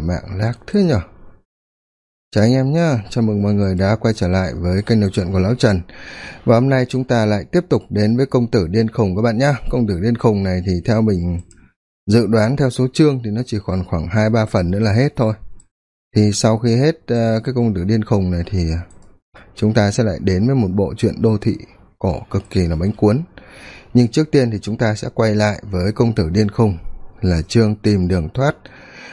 mạng lác thế nhở? Chào anh em nhé chào mừng mọi người đã quay trở lại với kênh đầu truyện của lão trần. Và hôm nay chúng ta lại tiếp tục đến với công tử điên khùng các bạn nhé công tử điên khùng này thì theo mình dự đoán theo số chương thì nó chỉ còn khoảng hai ba phần nữa là hết thôi. Thì sau khi hết uh, cái công tử điên khùng này thì chúng ta sẽ lại đến với một bộ truyện đô thị cổ cực kỳ là bánh cuốn. Nhưng trước tiên thì chúng ta sẽ quay lại với công tử điên khùng là chương tìm đường thoát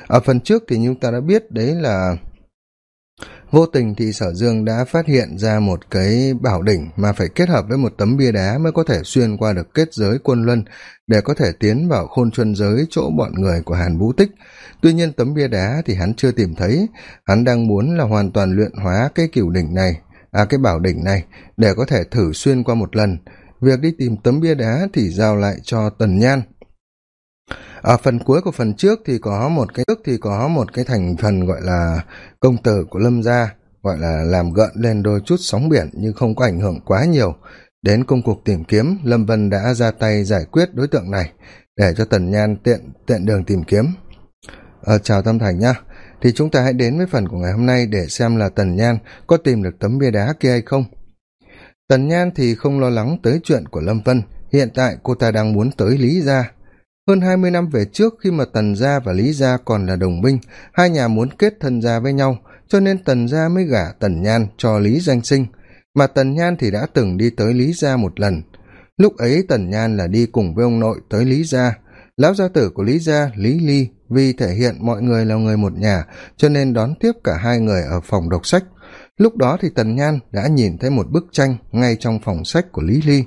ở phần trước thì chúng ta đã biết đấy là vô tình thì sở dương đã phát hiện ra một cái bảo đỉnh mà phải kết hợp với một tấm bia đá mới có thể xuyên qua được kết giới quân luân để có thể tiến vào khôn chuân giới chỗ bọn người của hàn vũ tích. Tuy nhiên tấm bia đá thì hắn chưa tìm thấy. Hắn đang muốn là hoàn toàn luyện hóa cái cửu đỉnh này à cái bảo đỉnh này để có thể thử xuyên qua một lần. Việc đi tìm tấm bia đá thì giao lại cho tần nhan ở phần cuối của phần trước thì có một cái trước thì có một cái thành phần gọi là công tử của lâm gia gọi là làm gợn lên đôi chút sóng biển nhưng không có ảnh hưởng quá nhiều. Đến công cuộc tìm kiếm lâm vân đã ra tay giải quyết đối tượng này để cho tần nhan tiện tiện đường tìm kiếm. Ờ, chào tâm thành nhá. Thì chúng ta hãy đến với phần của ngày hôm nay để xem là tần nhan có tìm được tấm bia đá kia hay không. Tần nhan thì không lo lắng tới chuyện của lâm vân. Hiện tại cô ta đang muốn tới lý gia hơn hai mươi năm về trước khi mà tần gia và lý gia còn là đồng minh, hai nhà muốn kết thân gia với nhau, cho nên tần gia mới gả tần nhan cho lý danh sinh. Mà tần nhan thì đã từng đi tới lý gia một lần. Lúc ấy tần nhan là đi cùng với ông nội tới lý gia. Lão gia tử của lý gia, lý ly vì thể hiện mọi người là người một nhà, cho nên đón tiếp cả hai người ở phòng đọc sách. Lúc đó thì tần nhan đã nhìn thấy một bức tranh ngay trong phòng sách của lý ly.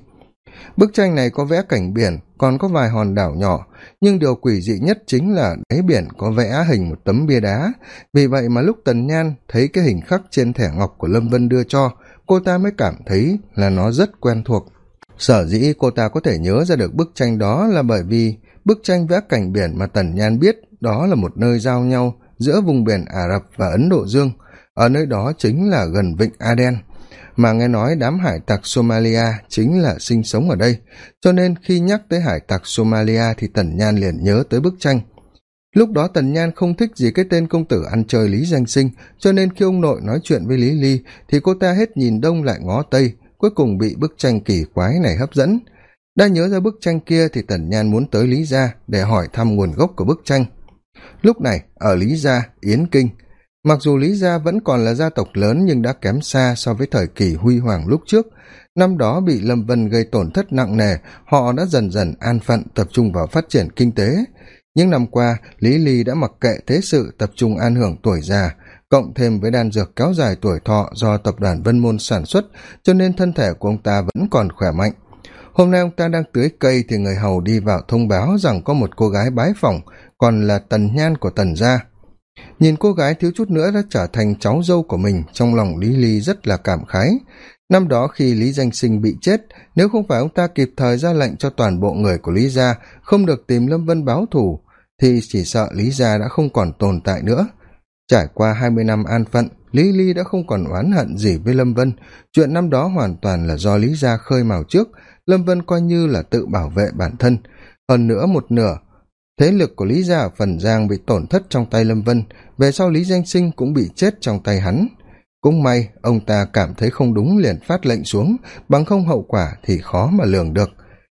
Bức tranh này có vẽ cảnh biển còn có vài hòn đảo nhỏ, nhưng điều quỷ dị nhất chính là đáy biển có vẽ hình một tấm bia đá. Vì vậy mà lúc tần nhan thấy cái hình khắc trên thẻ ngọc của lâm vân đưa cho, cô ta mới cảm thấy là nó rất quen thuộc. Sở dĩ cô ta có thể nhớ ra được bức tranh đó là bởi vì bức tranh vẽ cảnh biển mà tần nhan biết đó là một nơi giao nhau giữa vùng biển ả rập và ấn độ dương. Ở nơi đó chính là gần vịnh aden mà nghe nói đám hải tặc somalia chính là sinh sống ở đây. Cho nên khi nhắc tới hải tặc somalia thì tần nhan liền nhớ tới bức tranh. Lúc đó tần nhan không thích gì cái tên công tử ăn chơi lý danh sinh, cho nên khi ông nội nói chuyện với lý ly thì cô ta hết nhìn đông lại ngó tây, cuối cùng bị bức tranh kỳ quái này hấp dẫn. Đã nhớ ra bức tranh kia thì tần nhan muốn tới lý gia để hỏi thăm nguồn gốc của bức tranh. Lúc này, ở lý gia, yến kinh mặc dù lý gia vẫn còn là gia tộc lớn nhưng đã kém xa so với thời kỳ huy hoàng lúc trước. Năm đó bị lâm vân gây tổn thất nặng nề, họ đã dần dần an phận, tập trung vào phát triển kinh tế. Những năm qua, lý ly đã mặc kệ thế sự, tập trung an hưởng tuổi già, cộng thêm với đan dược kéo dài tuổi thọ do tập đoàn vân môn sản xuất, cho nên thân thể của ông ta vẫn còn khỏe mạnh. Hôm nay ông ta đang tưới cây thì người hầu đi vào thông báo rằng có một cô gái bái phỏng, còn là tần nhan của tần gia nhìn cô gái thiếu chút nữa đã trở thành cháu dâu của mình, trong lòng lý ly rất là cảm khái. Năm đó khi lý danh sinh bị chết, nếu không phải ông ta kịp thời ra lệnh cho toàn bộ người của lý gia không được tìm lâm vân báo thù, thì chỉ sợ lý gia đã không còn tồn tại nữa. Trải qua hai mươi năm an phận, lý ly đã không còn oán hận gì với lâm vân. Chuyện năm đó hoàn toàn là do lý gia khơi mào trước, lâm vân coi như là tự bảo vệ bản thân. Hơn nữa một nửa thế lực của lý gia ở phần giang bị tổn thất trong tay lâm vân, về sau lý danh sinh cũng bị chết trong tay hắn. Cũng may, ông ta cảm thấy không đúng liền phát lệnh xuống, bằng không hậu quả thì khó mà lường được.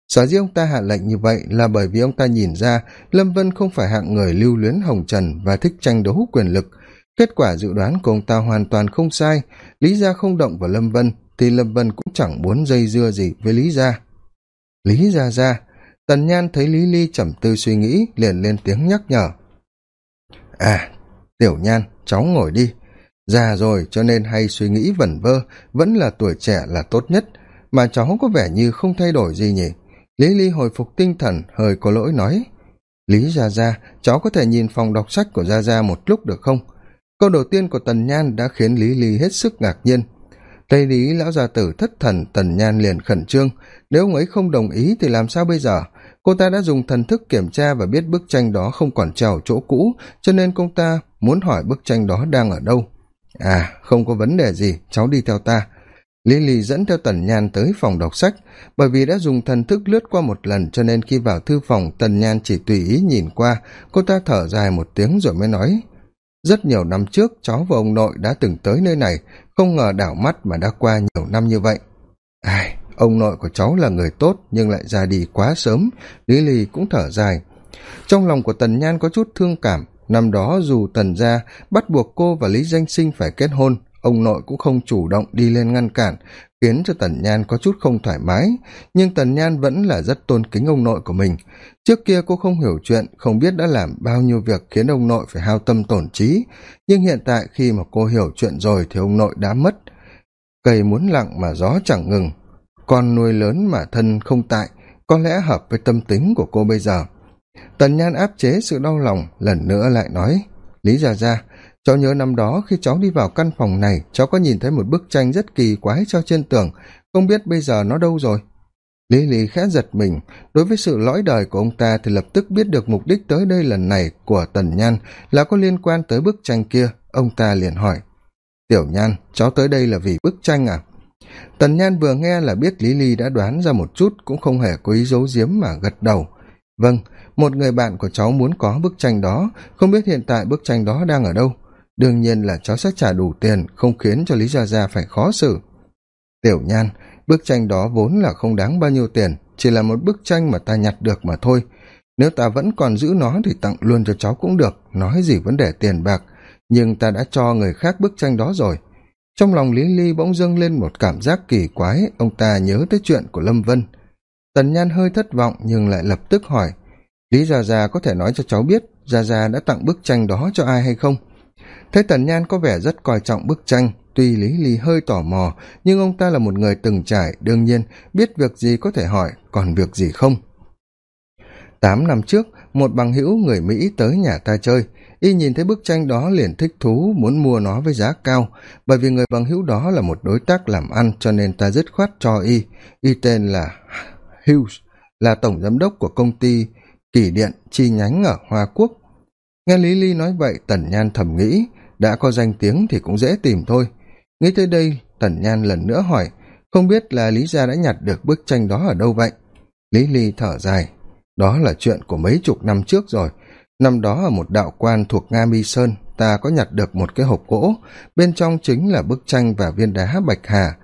Sở dĩ ông ta hạ lệnh như vậy là bởi vì ông ta nhìn ra lâm vân không phải hạng người lưu luyến hồng trần và thích tranh đấu quyền lực. Kết quả dự đoán của ông ta hoàn toàn không sai. Lý gia không động vào lâm vân thì lâm vân cũng chẳng muốn dây dưa gì với lý gia. Lý gia gia tần nhan thấy lý ly trầm tư suy nghĩ, liền lên tiếng nhắc nhở. À tiểu nhan, cháu ngồi đi. Già rồi cho nên hay suy nghĩ vẩn vơ, vẫn là tuổi trẻ là tốt nhất. Mà cháu có vẻ như không thay đổi gì nhỉ? Lý ly hồi phục tinh thần, hơi có lỗi nói. Lý gia gia, cháu có thể nhìn phòng đọc sách của gia gia một lúc được không? Câu đầu tiên của tần nhan đã khiến lý ly hết sức ngạc nhiên. Tây lý lão gia tử thất thần, tần nhan liền khẩn trương. Nếu ông ấy không đồng ý thì làm sao bây giờ? Cô ta đã dùng thần thức kiểm tra và biết bức tranh đó không còn treo chỗ cũ, cho nên cô ta muốn hỏi bức tranh đó đang ở đâu. À không có vấn đề gì, cháu đi theo ta. Lý lì dẫn theo tần nhan tới phòng đọc sách, bởi vì đã dùng thần thức lướt qua một lần cho nên khi vào thư phòng, tần nhan chỉ tùy ý nhìn qua. Cô ta thở dài một tiếng rồi mới nói, rất nhiều năm trước, cháu và ông nội đã từng tới nơi này, không ngờ đảo mắt mà đã qua nhiều năm như vậy. Ai ông nội của cháu là người tốt, nhưng lại ra đi quá sớm, lý lì cũng thở dài. Trong lòng của tần nhan có chút thương cảm. Năm đó dù tần gia bắt buộc cô và lý danh sinh phải kết hôn, ông nội cũng không chủ động đi lên ngăn cản, khiến cho tần nhan có chút không thoải mái. Nhưng tần nhan vẫn là rất tôn kính ông nội của mình. Trước kia cô không hiểu chuyện, không biết đã làm bao nhiêu việc khiến ông nội phải hao tâm tổn trí. Nhưng hiện tại khi mà cô hiểu chuyện rồi thì ông nội đã mất. Cây muốn lặng mà gió chẳng ngừng con nuôi lớn mà thân không tại, có lẽ hợp với tâm tính của cô bây giờ. Tần nhan áp chế sự đau lòng, lần nữa lại nói, lý ra ra cháu nhớ năm đó khi cháu đi vào căn phòng này, cháu có nhìn thấy một bức tranh rất kỳ quái treo trên tường, không biết bây giờ nó đâu rồi? Lý lý khẽ giật mình, đối với sự lõi đời của ông ta thì lập tức biết được mục đích tới đây lần này của tần nhan là có liên quan tới bức tranh kia, ông ta liền hỏi, tiểu nhan, cháu tới đây là vì bức tranh à? Tần nhan vừa nghe là biết lý ly đã đoán ra một chút, cũng không hề có ý giấu giếm mà gật đầu. Vâng một người bạn của cháu muốn có bức tranh đó, không biết hiện tại bức tranh đó đang ở đâu. Đương nhiên là cháu sẽ trả đủ tiền, không khiến cho lý gia gia phải khó xử. Tiểu nhan, bức tranh đó vốn là không đáng bao nhiêu tiền, chỉ là một bức tranh mà ta nhặt được mà thôi. Nếu ta vẫn còn giữ nó thì tặng luôn cho cháu cũng được, nói gì vấn đề tiền bạc. Nhưng ta đã cho người khác bức tranh đó rồi trong lòng lý ly bỗng dâng lên một cảm giác kỳ quái, ông ta nhớ tới chuyện của lâm vân. Tần nhan hơi thất vọng nhưng lại lập tức hỏi, lý gia gia có thể nói cho cháu biết gia gia đã tặng bức tranh đó cho ai hay không? Thấy tần nhan có vẻ rất coi trọng bức tranh, tuy lý ly hơi tò mò, nhưng ông ta là một người từng trải, đương nhiên biết việc gì có thể hỏi, còn việc gì không. Tám năm trước, một bằng hữu người mỹ tới nhà ta chơi y nhìn thấy bức tranh đó liền thích thú, muốn mua nó với giá cao. Bởi vì người bằng hữu đó là một đối tác làm ăn, cho nên ta dứt khoát cho y. Y tên là hughes, là tổng giám đốc của công ty kỷ điện chi nhánh ở hoa quốc. Nghe lý ly nói vậy, tần nhan thầm nghĩ, đã có danh tiếng thì cũng dễ tìm thôi. Nghĩ tới đây, tần nhan lần nữa hỏi, không biết là lý gia đã nhặt được bức tranh đó ở đâu vậy? Lý ly thở dài, đó là chuyện của mấy chục năm trước rồi năm đó ở một đạo quan thuộc nga mi sơn, ta có nhặt được một cái hộp gỗ, bên trong chính là bức tranh và viên đá bạch hà.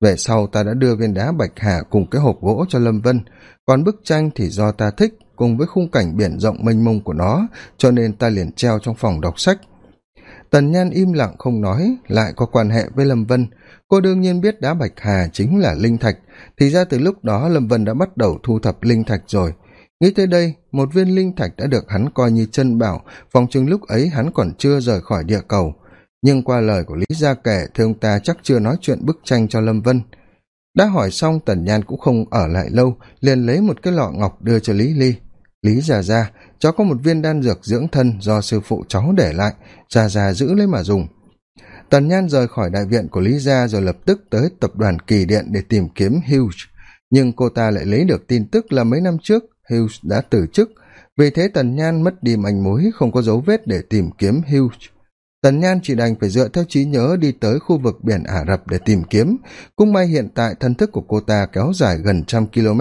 Về sau ta đã đưa viên đá bạch hà cùng cái hộp gỗ cho lâm vân, còn bức tranh thì do ta thích, cùng với khung cảnh biển rộng mênh mông của nó, cho nên ta liền treo trong phòng đọc sách. Tần nhan im lặng không nói, lại có quan hệ với lâm vân. Cô đương nhiên biết đá bạch hà chính là linh thạch, thì ra từ lúc đó lâm vân đã bắt đầu thu thập linh thạch rồi nghĩ tới đây, một viên linh thạch đã được hắn coi như chân bảo. Phòng chừng lúc ấy hắn còn chưa rời khỏi địa cầu. Nhưng qua lời của lý gia kể thì ông ta chắc chưa nói chuyện bức tranh cho lâm vân. Đã hỏi xong, tần nhan cũng không ở lại lâu, liền lấy một cái lọ ngọc đưa cho lý ly. Lý già ra cháu có một viên đan dược dưỡng thân do sư phụ cháu để lại. Già già giữ lấy mà dùng. Tần nhan rời khỏi đại viện của lý gia rồi lập tức tới tập đoàn kỳ điện để tìm kiếm hughes. Nhưng cô ta lại lấy được tin tức là mấy năm trước hughes đã từ chức. Vì thế tần nhan mất đi manh mối, không có dấu vết để tìm kiếm hughes. Tần nhan chỉ đành phải dựa theo trí nhớ đi tới khu vực biển ả rập để tìm kiếm. Cũng may hiện tại thân thức của cô ta kéo dài gần trăm km,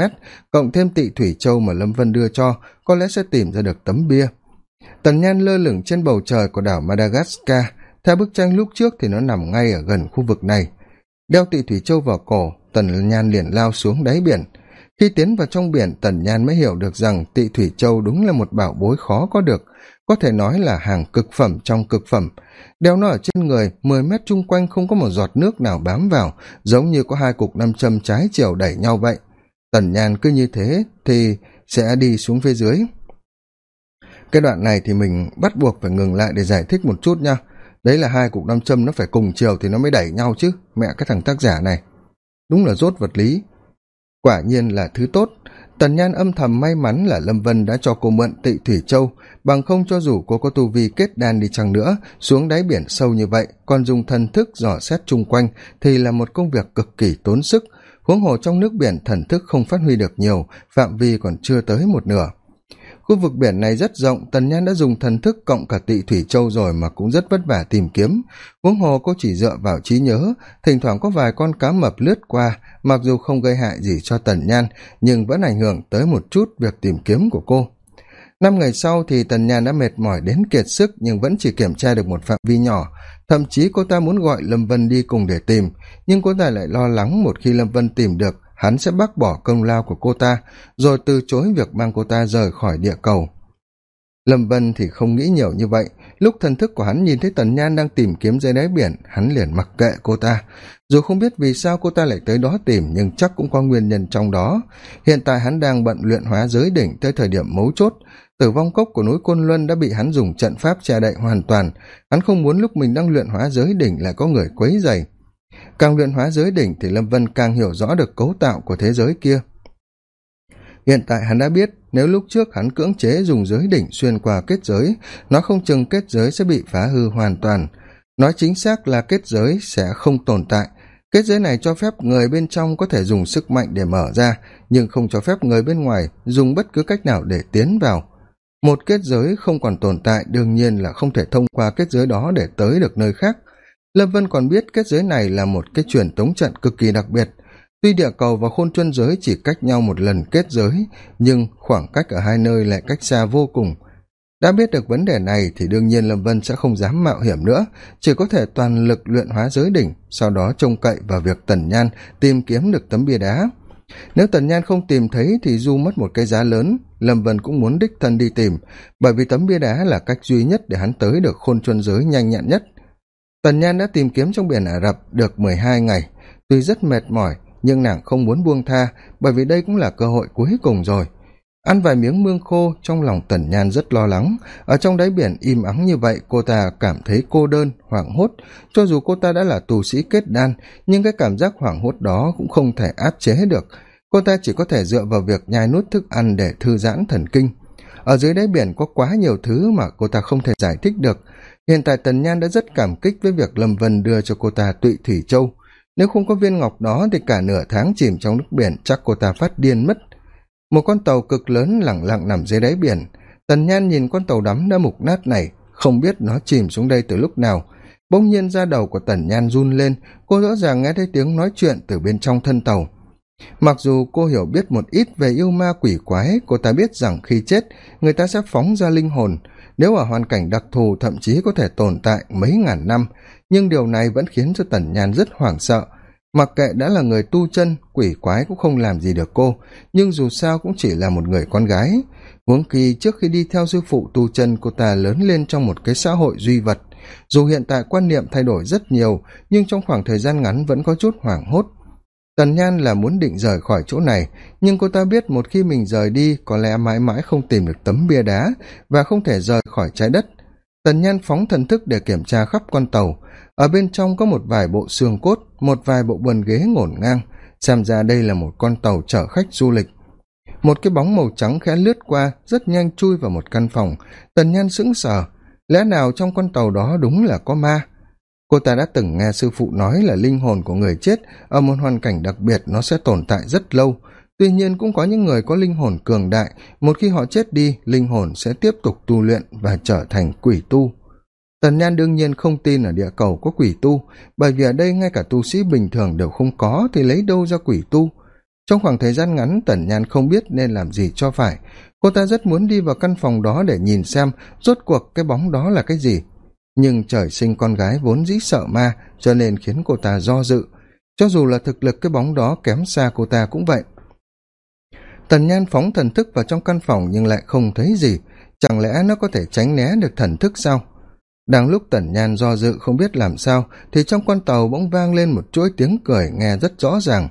cộng thêm tị thủy châu mà lâm vân đưa cho, có lẽ sẽ tìm ra được tấm bia. Tần nhan lơ lửng trên bầu trời của đảo madagascar. Theo bức tranh lúc trước thì nó nằm ngay ở gần khu vực này. Đeo tị thủy châu vào cổ, tần nhan liền lao xuống đáy biển khi tiến vào trong biển, tần nhan mới hiểu được rằng tị thủy châu đúng là một bảo bối khó có được, có thể nói là hàng cực phẩm trong cực phẩm. Đeo nó ở trên người, mười mét chung quanh không có một giọt nước nào bám vào, giống như có hai cục nam châm trái chiều đẩy nhau vậy. Tần nhan cứ như thế thì sẽ đi xuống phía dưới. Cái đoạn này thì mình bắt buộc phải ngừng lại để giải thích một chút nha. Đấy là hai cục nam châm nó phải cùng chiều thì nó mới đẩy nhau chứ, mẹ cái thằng tác giả này. Đúng là rốt vật lý quả nhiên là thứ tốt. Tần nhan âm thầm may mắn là lâm vân đã cho cô mượn tị thủy châu, bằng không cho dù cô có tu vi kết đan đi chăng nữa, xuống đáy biển sâu như vậy, còn dùng thần thức dò xét chung quanh thì là một công việc cực kỳ tốn sức. Huống hồ trong nước biển thần thức không phát huy được nhiều, phạm vi còn chưa tới một nửa khu vực biển này rất rộng, tần nhan đã dùng thần thức cộng cả tị thủy châu rồi mà cũng rất vất vả tìm kiếm. Huống hồ cô chỉ dựa vào trí nhớ, thỉnh thoảng có vài con cá mập lướt qua, mặc dù không gây hại gì cho tần nhan, nhưng vẫn ảnh hưởng tới một chút việc tìm kiếm của cô. Năm ngày sau thì tần nhan đã mệt mỏi đến kiệt sức nhưng vẫn chỉ kiểm tra được một phạm vi nhỏ. Thậm chí cô ta muốn gọi lâm vân đi cùng để tìm, nhưng cô ta lại lo lắng một khi lâm vân tìm được hắn sẽ bác bỏ công lao của cô ta, rồi từ chối việc mang cô ta rời khỏi địa cầu. Lâm vân thì không nghĩ nhiều như vậy. Lúc thần thức của hắn nhìn thấy tần nhan đang tìm kiếm dưới đáy biển, hắn liền mặc kệ cô ta. Dù không biết vì sao cô ta lại tới đó tìm, nhưng chắc cũng có nguyên nhân trong đó. Hiện tại hắn đang bận luyện hóa giới đỉnh tới thời điểm mấu chốt. Tử vong cốc của núi côn luân đã bị hắn dùng trận pháp che đậy hoàn toàn. Hắn không muốn lúc mình đang luyện hóa giới đỉnh lại có người quấy dày càng luyện hóa giới đỉnh thì lâm vân càng hiểu rõ được cấu tạo của thế giới kia. Hiện tại hắn đã biết nếu lúc trước hắn cưỡng chế dùng giới đỉnh xuyên qua kết giới, nó không chừng kết giới sẽ bị phá hư hoàn toàn. Nói chính xác là kết giới sẽ không tồn tại. Kết giới này cho phép người bên trong có thể dùng sức mạnh để mở ra, nhưng không cho phép người bên ngoài dùng bất cứ cách nào để tiến vào. Một kết giới không còn tồn tại, đương nhiên là không thể thông qua kết giới đó để tới được nơi khác lâm vân còn biết kết giới này là một cái truyền tống trận cực kỳ đặc biệt. Tuy địa cầu và khôn chuân giới chỉ cách nhau một lần kết giới, nhưng khoảng cách ở hai nơi lại cách xa vô cùng. Đã biết được vấn đề này thì đương nhiên lâm vân sẽ không dám mạo hiểm nữa, chỉ có thể toàn lực luyện hóa giới đỉnh, sau đó trông cậy vào việc tần nhan tìm kiếm được tấm bia đá. Nếu tần nhan không tìm thấy thì du mất một cái giá lớn, lâm vân cũng muốn đích thân đi tìm, bởi vì tấm bia đá là cách duy nhất để hắn tới được khôn chuân giới nhanh nhạn nhất tần nhan đã tìm kiếm trong biển ả rập được mười hai ngày. Tuy rất mệt mỏi, nhưng nàng không muốn buông tha, bởi vì đây cũng là cơ hội cuối cùng rồi. Ăn vài miếng mương khô, trong lòng tần nhan rất lo lắng. Ở trong đáy biển im ắng như vậy, cô ta cảm thấy cô đơn, hoảng hốt. Cho dù cô ta đã là tù sĩ kết đan, nhưng cái cảm giác hoảng hốt đó cũng không thể áp chế được. Cô ta chỉ có thể dựa vào việc nhai nuốt thức ăn để thư giãn thần kinh. Ở dưới đáy biển có quá nhiều thứ mà cô ta không thể giải thích được hiện tại tần nhan đã rất cảm kích với việc lâm vân đưa cho cô ta tụy thủy châu. Nếu không có viên ngọc đó thì cả nửa tháng chìm trong nước biển, chắc cô ta phát điên mất. Một con tàu cực lớn lẳng lặng nằm dưới đáy biển. Tần nhan nhìn con tàu đắm đã mục nát này, không biết nó chìm xuống đây từ lúc nào. Bỗng nhiên da đầu của tần nhan run lên, cô rõ ràng nghe thấy tiếng nói chuyện từ bên trong thân tàu. Mặc dù cô hiểu biết một ít về yêu ma quỷ quái, cô ta biết rằng khi chết, người ta sẽ phóng ra linh hồn nếu ở hoàn cảnh đặc thù thậm chí có thể tồn tại mấy ngàn năm, nhưng điều này vẫn khiến cho tần nhan rất hoảng sợ. Mặc kệ đã là người tu chân, quỷ quái cũng không làm gì được cô, nhưng dù sao cũng chỉ là một người con gái. Huống kỳ trước khi đi theo sư phụ tu chân, cô ta lớn lên trong một cái xã hội duy vật. Dù hiện tại quan niệm thay đổi rất nhiều, nhưng trong khoảng thời gian ngắn vẫn có chút hoảng hốt tần nhan là muốn định rời khỏi chỗ này, nhưng cô ta biết một khi mình rời đi, có lẽ mãi mãi không tìm được tấm bia đá và không thể rời khỏi trái đất. Tần nhan phóng thần thức để kiểm tra khắp con tàu. Ở bên trong có một vài bộ xương cốt, một vài bộ bần ghế ngổn ngang. Xem ra đây là một con tàu chở khách du lịch. Một cái bóng màu trắng khẽ lướt qua, rất nhanh chui vào một căn phòng. Tần nhan sững sờ. Lẽ nào trong con tàu đó đúng là có ma? Cô ta đã từng nghe sư phụ nói là linh hồn của người chết ở một hoàn cảnh đặc biệt nó sẽ tồn tại rất lâu. Tuy nhiên cũng có những người có linh hồn cường đại, một khi họ chết đi, linh hồn sẽ tiếp tục tu luyện và trở thành quỷ tu. Tần nhan đương nhiên không tin ở địa cầu có quỷ tu, bởi vì ở đây ngay cả tu sĩ bình thường đều không có thì lấy đâu ra quỷ tu. Trong khoảng thời gian ngắn, tần nhan không biết nên làm gì cho phải. Cô ta rất muốn đi vào căn phòng đó để nhìn xem rốt cuộc cái bóng đó là cái gì nhưng trời sinh con gái vốn dĩ sợ ma, cho nên khiến cô ta do dự. Cho dù là thực lực cái bóng đó kém xa cô ta cũng vậy. Tần nhan phóng thần thức vào trong căn phòng nhưng lại không thấy gì. Chẳng lẽ nó có thể tránh né được thần thức sao? Đang lúc tần nhan do dự không biết làm sao, thì trong con tàu bỗng vang lên một chuỗi tiếng cười nghe rất rõ ràng.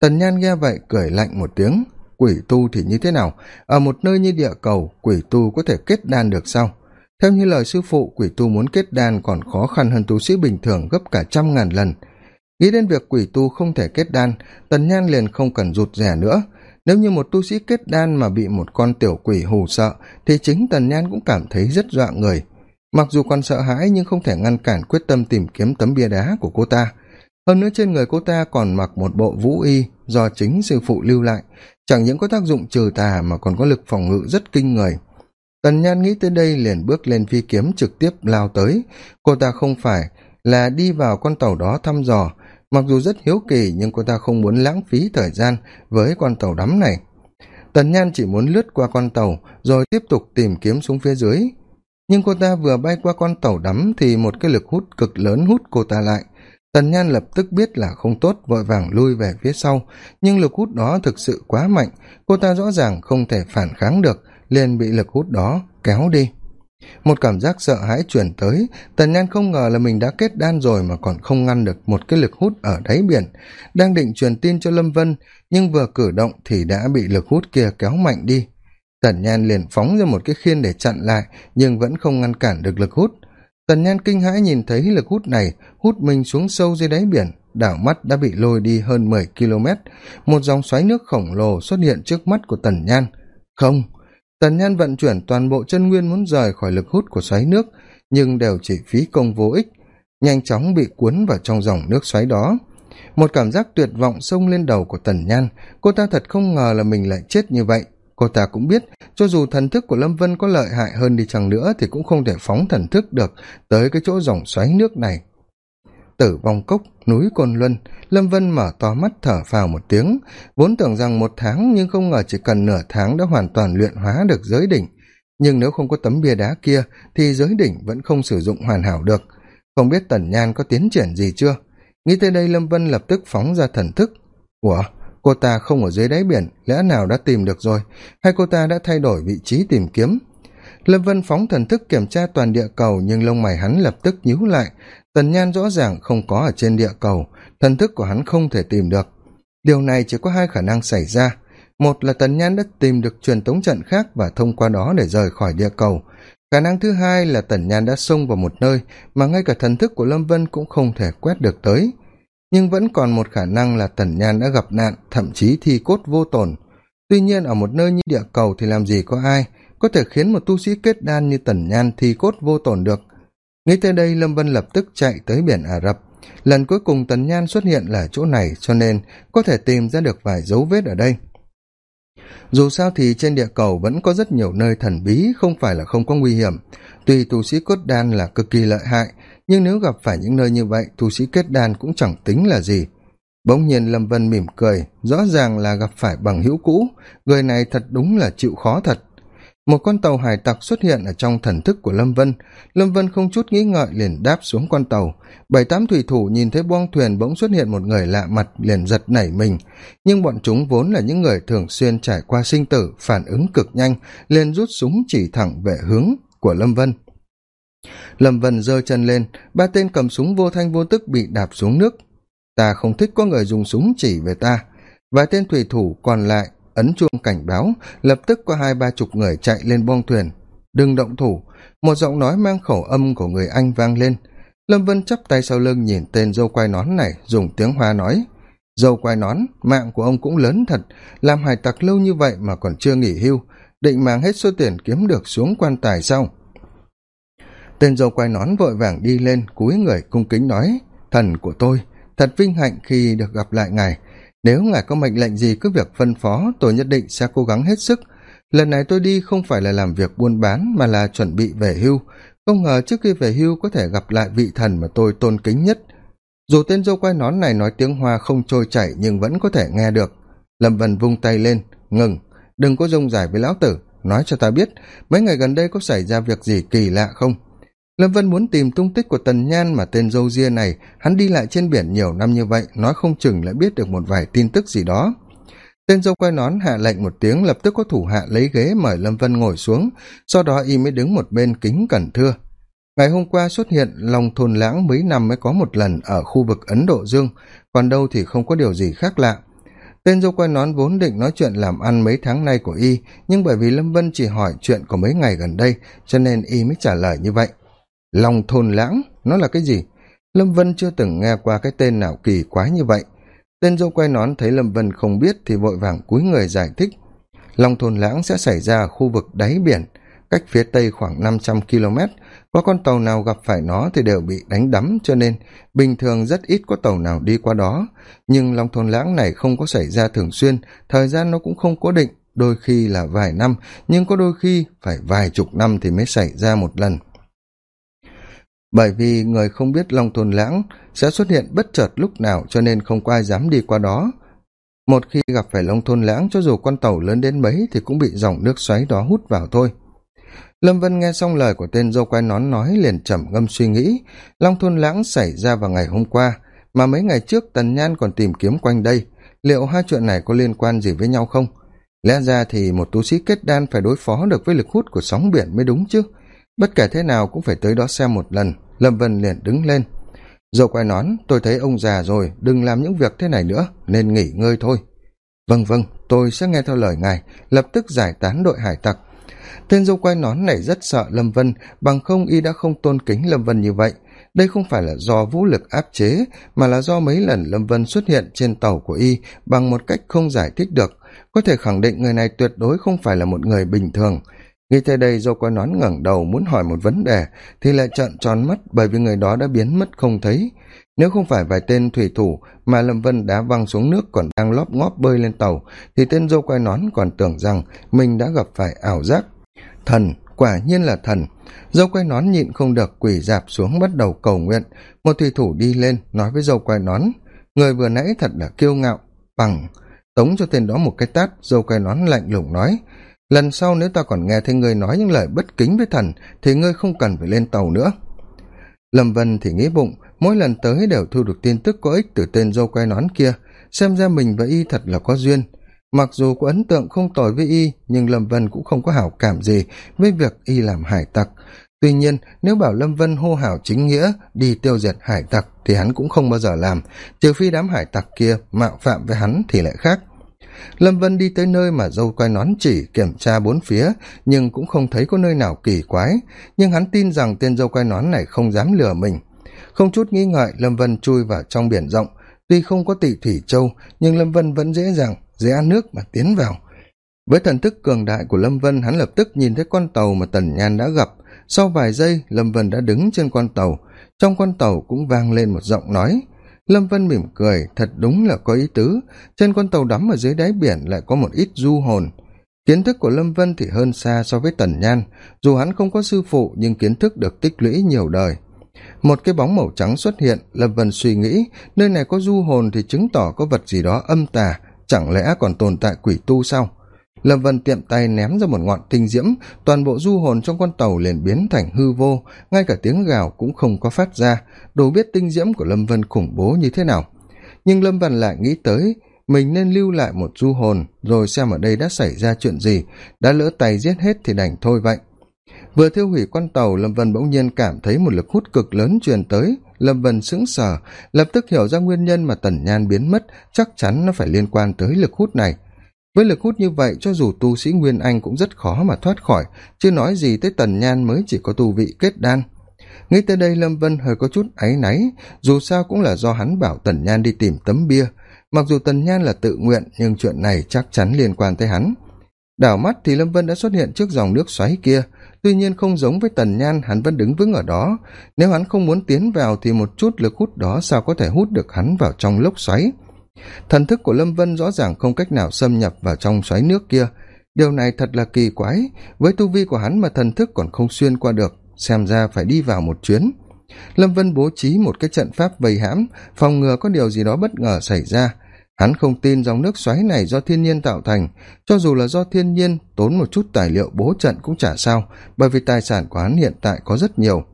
Tần nhan nghe vậy cười lạnh một tiếng. Quỷ tu thì như thế nào? Ở một nơi như địa cầu, quỷ tu có thể kết đan được sao? Theo như lời sư phụ, quỷ tu muốn kết đan còn khó khăn hơn tu sĩ bình thường gấp cả trăm ngàn lần. Nghĩ đến việc quỷ tu không thể kết đan, tần nhan liền không cần rụt rè nữa. Nếu như một tu sĩ kết đan mà bị một con tiểu quỷ hù sợ, thì chính tần nhan cũng cảm thấy rất dọa người. Mặc dù còn sợ hãi nhưng không thể ngăn cản quyết tâm tìm kiếm tấm bia đá của cô ta. Hơn nữa trên người cô ta còn mặc một bộ vũ y, do chính sư phụ lưu lại. Chẳng những có tác dụng trừ tà mà còn có lực phòng ngự rất kinh người tần nhan nghĩ tới đây liền bước lên phi kiếm trực tiếp lao tới. Cô ta không phải là đi vào con tàu đó thăm dò. Mặc dù rất hiếu kỳ, nhưng cô ta không muốn lãng phí thời gian với con tàu đắm này. Tần nhan chỉ muốn lướt qua con tàu, rồi tiếp tục tìm kiếm xuống phía dưới. Nhưng cô ta vừa bay qua con tàu đắm thì một cái lực hút cực lớn hút cô ta lại. Tần nhan lập tức biết là không tốt, vội vàng lui về phía sau. Nhưng lực hút đó thực sự quá mạnh, cô ta rõ ràng không thể phản kháng được liền bị lực hút đó kéo đi. Một cảm giác sợ hãi chuyển tới, tần nhan không ngờ là mình đã kết đan rồi mà còn không ngăn được một cái lực hút ở đáy biển. Đang định truyền tin cho lâm vân, nhưng vừa cử động thì đã bị lực hút kia kéo mạnh đi. Tần nhan liền phóng ra một cái khiên để chặn lại, nhưng vẫn không ngăn cản được lực hút. Tần nhan kinh hãi nhìn thấy lực hút này, hút mình xuống sâu dưới đáy biển, đảo mắt đã bị lôi đi hơn mười km một dòng xoáy nước khổng lồ xuất hiện trước mắt của tần nhan. Không tần nhan vận chuyển toàn bộ chân nguyên muốn rời khỏi lực hút của xoáy nước, nhưng đều chỉ phí công vô ích, nhanh chóng bị cuốn vào trong dòng nước xoáy đó. Một cảm giác tuyệt vọng xông lên đầu của tần nhan, cô ta thật không ngờ là mình lại chết như vậy. Cô ta cũng biết, cho dù thần thức của lâm vân có lợi hại hơn đi chăng nữa thì cũng không thể phóng thần thức được tới cái chỗ dòng xoáy nước này. Tử vong cốc, núi côn luân lâm vân mở to mắt thở phào một tiếng, vốn tưởng rằng một tháng nhưng không ngờ chỉ cần nửa tháng đã hoàn toàn luyện hóa được giới đỉnh. Nhưng nếu không có tấm bia đá kia, thì giới đỉnh vẫn không sử dụng hoàn hảo được. Không biết tần nhan có tiến triển gì chưa? Nghĩ tới đây lâm vân lập tức phóng ra thần thức. Ủa, cô ta không ở dưới đáy biển, lẽ nào đã tìm được rồi? Hay cô ta đã thay đổi vị trí tìm kiếm? Lâm vân phóng thần thức kiểm tra toàn địa cầu, nhưng lông mày hắn lập tức nhíu lại. Tần nhan rõ ràng không có ở trên địa cầu thần thức của hắn không thể tìm được. Điều này chỉ có hai khả năng xảy ra. Một là tần nhan đã tìm được truyền tống trận khác và thông qua đó để rời khỏi địa cầu. Khả năng thứ hai là tần nhan đã xông vào một nơi mà ngay cả thần thức của lâm vân cũng không thể quét được tới. Nhưng vẫn còn một khả năng là tần nhan đã gặp nạn, thậm chí thi cốt vô tổn tuy nhiên ở một nơi như địa cầu thì làm gì có ai có thể khiến một tu sĩ kết đan như tần nhan thi cốt vô tổn được. Nghĩ tới đây, lâm vân lập tức chạy tới biển ả rập lần cuối cùng tần nhan xuất hiện là chỗ này, cho nên có thể tìm ra được vài dấu vết ở đây. Dù sao thì trên địa cầu vẫn có rất nhiều nơi thần bí, không phải là không có nguy hiểm. Tuy tu sĩ cốt đan là cực kỳ lợi hại, nhưng nếu gặp phải những nơi như vậy, tu sĩ kết đan cũng chẳng tính là gì. Bỗng nhiên lâm vân mỉm cười, rõ ràng là gặp phải bằng hữu cũ. Người này thật đúng là chịu khó thật một con tàu hải tặc xuất hiện ở trong thần thức của lâm vân. Lâm vân không chút nghĩ ngợi liền đáp xuống con tàu. Bảy tám thủy thủ nhìn thấy boong thuyền bỗng xuất hiện một người lạ mặt liền giật nảy mình. Nhưng bọn chúng vốn là những người thường xuyên trải qua sinh tử, phản ứng cực nhanh, liền rút súng chỉ thẳng về hướng của lâm vân. Lâm vân giơ chân lên, ba tên cầm súng vô thanh vô tức bị đạp xuống nước. Ta không thích có người dùng súng chỉ về ta. Vài tên thủy thủ còn lại ấn chuông cảnh báo, lập tức có hai ba chục người chạy lên boong thuyền. Đừng động thủ. Một giọng nói mang khẩu âm của người anh vang lên. Lâm vân chắp tay sau lưng nhìn tên dâu quai nón này, dùng tiếng hoa nói, dâu quai nón, mạng của ông cũng lớn thật. Làm hải tặc lâu như vậy mà còn chưa nghỉ hưu, định mang hết số tiền kiếm được xuống quan tài sau tên dâu quai nón vội vàng đi lên, cúi người cung kính nói, thần của tôi, thật vinh hạnh khi được gặp lại ngài nếu ngài có mệnh lệnh gì cứ việc phân phó, tôi nhất định sẽ cố gắng hết sức. Lần này tôi đi không phải là làm việc buôn bán, mà là chuẩn bị về hưu. Không ngờ trước khi về hưu có thể gặp lại vị thần mà tôi tôn kính nhất. Dù tên dâu quai nón này nói tiếng hoa không trôi chảy, nhưng vẫn có thể nghe được. Lâm vân vung tay lên, ngừng, đừng có rông dài với lão tử. Nói cho ta biết, mấy ngày gần đây có xảy ra việc gì kỳ lạ không? Lâm vân muốn tìm tung tích của tần nhan mà tên dâu ria này, hắn đi lại trên biển nhiều năm như vậy, nói không chừng lại biết được một vài tin tức gì đó. Tên dâu quay nón hạ lệnh một tiếng, lập tức có thủ hạ lấy ghế mời lâm vân ngồi xuống, sau đó y mới đứng một bên kính cẩn thưa. Ngày hôm qua xuất hiện lòng thôn lãng mấy năm mới có một lần ở khu vực ấn độ dương, còn đâu thì không có điều gì khác lạ. Tên dâu quay nón vốn định nói chuyện làm ăn mấy tháng nay của y, nhưng bởi vì lâm vân chỉ hỏi chuyện của mấy ngày gần đây, cho nên y mới trả lời như vậy lòng thôn lãng, nó là cái gì? Lâm vân chưa từng nghe qua cái tên nào kỳ quái như vậy. Tên dâu quay nón thấy lâm vân không biết thì vội vàng cúi người giải thích. Lòng thôn lãng sẽ xảy ra ở khu vực đáy biển, cách phía tây khoảng năm trăm km có con tàu nào gặp phải nó thì đều bị đánh đắm, cho nên bình thường rất ít có tàu nào đi qua đó. Nhưng lòng thôn lãng này không có xảy ra thường xuyên, thời gian nó cũng không cố định, đôi khi là vài năm, nhưng có đôi khi phải vài chục năm thì mới xảy ra một lần bởi vì người không biết long thôn lãng sẽ xuất hiện bất chợt lúc nào cho nên không có ai dám đi qua đó. Một khi gặp phải long thôn lãng, cho dù con tàu lớn đến mấy thì cũng bị dòng nước xoáy đó hút vào thôi. Lâm vân nghe xong lời của tên dâu quai nón nói liền trầm ngâm suy nghĩ. Long thôn lãng xảy ra vào ngày hôm qua, mà mấy ngày trước tần nhan còn tìm kiếm quanh đây. Liệu hai chuyện này có liên quan gì với nhau không? Lẽ ra thì một tu sĩ kết đan phải đối phó được với lực hút của sóng biển mới đúng chứ? Bất kể thế nào cũng phải tới đó xem một lần. Lâm vân liền đứng lên. Dâu quai nón, tôi thấy ông già rồi, đừng làm những việc thế này nữa, nên nghỉ ngơi thôi. Vâng vâng tôi sẽ nghe theo lời ngài, lập tức giải tán đội hải tặc. Tên dâu quai nón này rất sợ lâm vân, bằng không y đã không tôn kính lâm vân như vậy. Đây không phải là do vũ lực áp chế, mà là do mấy lần lâm vân xuất hiện trên tàu của y bằng một cách không giải thích được. Có thể khẳng định người này tuyệt đối không phải là một người bình thường nghe tới đây dâu quai nón ngẩng đầu muốn hỏi một vấn đề, thì lại trợn tròn mắt bởi vì người đó đã biến mất không thấy. Nếu không phải vài tên thủy thủ mà lâm vân đá văng xuống nước còn đang lóp ngóp bơi lên tàu, thì tên dâu quai nón còn tưởng rằng mình đã gặp phải ảo giác. Thần, quả nhiên là thần. Dâu quai nón nhịn không được quỳ dạp xuống bắt đầu cầu nguyện. Một thủy thủ đi lên, nói với dâu quai nón, người vừa nãy thật là kiêu ngạo. Bằng, tống cho tên đó một cái tát dâu quai nón lạnh lùng nói lần sau nếu ta còn nghe thấy ngươi nói những lời bất kính với thần, thì ngươi không cần phải lên tàu nữa. Lâm vân thì nghĩ bụng, mỗi lần tới đều thu được tin tức có ích từ tên dâu quai nón kia, xem ra mình và y thật là có duyên. Mặc dù có ấn tượng không tồi với y, nhưng lâm vân cũng không có hảo cảm gì với việc y làm hải tặc. Tuy nhiên, nếu bảo lâm vân hô hào chính nghĩa, đi tiêu diệt hải tặc thì hắn cũng không bao giờ làm, trừ phi đám hải tặc kia mạo phạm với hắn thì lại khác lâm vân đi tới nơi mà dâu quai nón chỉ kiểm tra bốn phía, nhưng cũng không thấy có nơi nào kỳ quái. Nhưng hắn tin rằng tên dâu quai nón này không dám lừa mình. Không chút nghi ngợi lâm vân chui vào trong biển rộng. Tuy không có tị thủy châu, nhưng lâm vân vẫn dễ dàng, dễ ăn nước mà tiến vào. Với thần thức cường đại của lâm vân, hắn lập tức nhìn thấy con tàu mà tần nhan đã gặp. Sau vài giây, lâm vân đã đứng trên con tàu. Trong con tàu cũng vang lên một giọng nói lâm vân mỉm cười, thật đúng là có ý tứ. Trên con tàu đắm ở dưới đáy biển lại có một ít du hồn. Kiến thức của lâm vân thì hơn xa so với tần nhan. Dù hắn không có sư phụ, nhưng kiến thức được tích lũy nhiều đời. Một cái bóng màu trắng xuất hiện, lâm vân suy nghĩ, nơi này có du hồn thì chứng tỏ có vật gì đó âm tà, chẳng lẽ còn tồn tại quỷ tu sao? Lâm vân tiệm tay ném ra một ngọn tinh diễm, toàn bộ du hồn trong con tàu liền biến thành hư vô, ngay cả tiếng gào cũng không có phát ra đồ biết tinh diễm của lâm vân khủng bố như thế nào. Nhưng lâm vân lại nghĩ tới, mình nên lưu lại một du hồn, rồi xem ở đây đã xảy ra chuyện gì, đã lỡ tay giết hết thì đành thôi vậy. Vừa thiêu hủy con tàu, lâm vân bỗng nhiên cảm thấy một lực hút cực lớn truyền tới. Lâm vân sững sờ, lập tức hiểu ra nguyên nhân mà tần nhan biến mất, chắc chắn nó phải liên quan tới lực hút này với lực hút như vậy, cho dù tu sĩ nguyên anh cũng rất khó mà thoát khỏi. Chứ nói gì tới tần nhan mới chỉ có tu vị kết đan. Nghĩ tới đây, lâm vân hơi có chút áy náy. Dù sao cũng là do hắn bảo tần nhan đi tìm tấm bia. Mặc dù tần nhan là tự nguyện, nhưng chuyện này chắc chắn liên quan tới hắn. Đảo mắt thì lâm vân đã xuất hiện trước dòng nước xoáy kia. Tuy nhiên không giống với tần nhan, hắn vẫn đứng vững ở đó. Nếu hắn không muốn tiến vào thì một chút lực hút đó sao có thể hút được hắn vào trong lốc xoáy? Thần thức của lâm vân rõ ràng không cách nào xâm nhập vào trong xoáy nước kia. Điều này thật là kỳ quái. Với tu vi của hắn mà thần thức còn không xuyên qua được, xem ra phải đi vào một chuyến. Lâm vân bố trí một cái trận pháp vây hãm, phòng ngừa có điều gì đó bất ngờ xảy ra. Hắn không tin dòng nước xoáy này do thiên nhiên tạo thành. Cho dù là do thiên nhiên, tốn một chút tài liệu bố trận cũng chả sao, bởi vì tài sản của hắn hiện tại có rất nhiều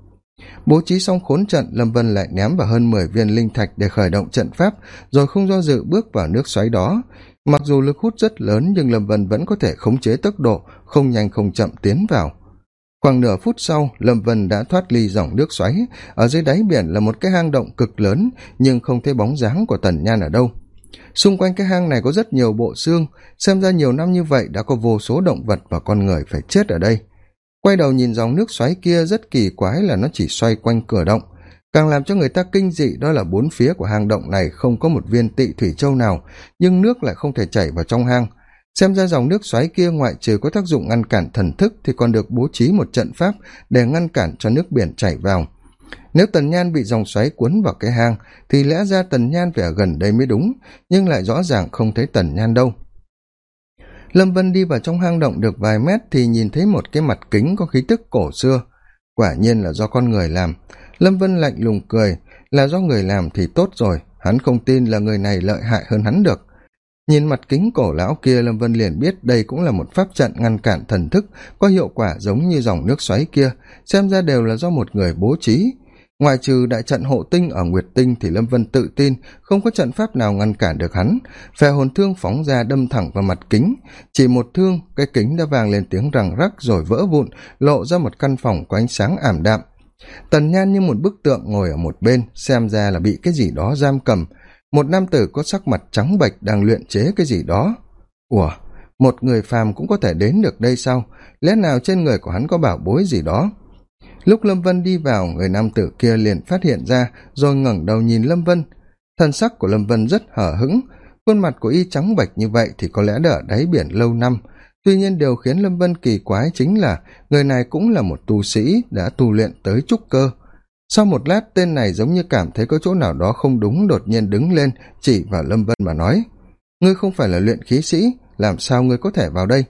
bố trí xong khốn trận, lâm vân lại ném vào hơn mười viên linh thạch để khởi động trận pháp, rồi không do dự bước vào nước xoáy đó. Mặc dù lực hút rất lớn, nhưng lâm vân vẫn có thể khống chế tốc độ, không nhanh không chậm tiến vào. Khoảng nửa phút sau, lâm vân đã thoát ly dòng nước xoáy. Ở dưới đáy biển là một cái hang động cực lớn, nhưng không thấy bóng dáng của tần nhan ở đâu. Xung quanh cái hang này có rất nhiều bộ xương. Xem ra nhiều năm như vậy đã có vô số động vật và con người phải chết ở đây quay đầu nhìn dòng nước xoáy kia rất kỳ quái là nó chỉ xoay quanh cửa động. Càng làm cho người ta kinh dị đó là bốn phía của hang động này không có một viên tị thủy châu nào, nhưng nước lại không thể chảy vào trong hang. Xem ra dòng nước xoáy kia ngoại trừ có tác dụng ngăn cản thần thức thì còn được bố trí một trận pháp để ngăn cản cho nước biển chảy vào. Nếu tần nhan bị dòng xoáy cuốn vào cái hang, thì lẽ ra tần nhan phải ở gần đây mới đúng, nhưng lại rõ ràng không thấy tần nhan đâu lâm vân đi vào trong hang động được vài mét thì nhìn thấy một cái mặt kính có khí tức cổ xưa. Quả nhiên là do con người làm. Lâm vân lạnh lùng cười, là do người làm thì tốt rồi, hắn không tin là người này lợi hại hơn hắn được. Nhìn mặt kính cổ lão kia, lâm vân liền biết đây cũng là một pháp trận ngăn cản thần thức, có hiệu quả giống như dòng nước xoáy kia, xem ra đều là do một người bố trí ngoại trừ đại trận hộ tinh ở nguyệt tinh thì lâm vân tự tin, không có trận pháp nào ngăn cản được hắn. Phè hồn thương phóng ra đâm thẳng vào mặt kính. Chỉ một thương, cái kính đã vang lên tiếng rằng rắc rồi vỡ vụn, lộ ra một căn phòng có ánh sáng ảm đạm. Tần nhan như một bức tượng ngồi ở một bên, xem ra là bị cái gì đó giam cầm. Một nam tử có sắc mặt trắng bệch đang luyện chế cái gì đó. Ủa, một người phàm cũng có thể đến được đây sao? Lẽ nào trên người của hắn có bảo bối gì đó? Lúc lâm vân đi vào, người nam tử kia liền phát hiện ra, rồi ngẩng đầu nhìn lâm vân. Thân sắc của lâm vân rất hở hững, khuôn mặt của y trắng bệch như vậy thì có lẽ đã ở đáy biển lâu năm. Tuy nhiên điều khiến lâm vân kỳ quái chính là người này cũng là một tu sĩ đã tu luyện tới trúc cơ. Sau một lát, tên này giống như cảm thấy có chỗ nào đó không đúng đột nhiên đứng lên, chỉ vào lâm vân mà nói, ngươi không phải là luyện khí sĩ, làm sao ngươi có thể vào đây?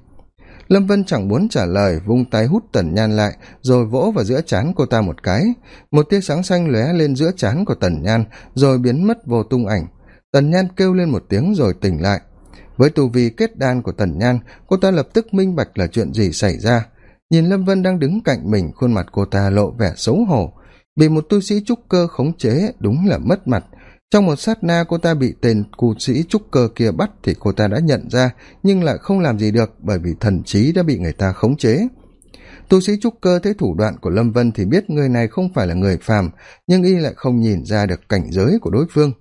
Lâm vân chẳng muốn trả lời, vung tay hút tần nhan lại, rồi vỗ vào giữa trán cô ta một cái. Một tia sáng xanh lóe lên giữa trán của tần nhan, rồi biến mất vô tung ảnh. Tần nhan kêu lên một tiếng rồi tỉnh lại. Với tù vi kết đan của tần nhan, cô ta lập tức minh bạch là chuyện gì xảy ra. Nhìn lâm vân đang đứng cạnh mình, khuôn mặt cô ta lộ vẻ xấu hổ. Bị một tu sĩ trúc cơ khống chế, đúng là mất mặt trong một sát na cô ta bị tên cù sĩ trúc cơ kia bắt thì cô ta đã nhận ra, nhưng lại không làm gì được bởi vì thần trí đã bị người ta khống chế. Tu sĩ trúc cơ thấy thủ đoạn của lâm vân thì biết người này không phải là người phàm, nhưng y lại không nhìn ra được cảnh giới của đối phương.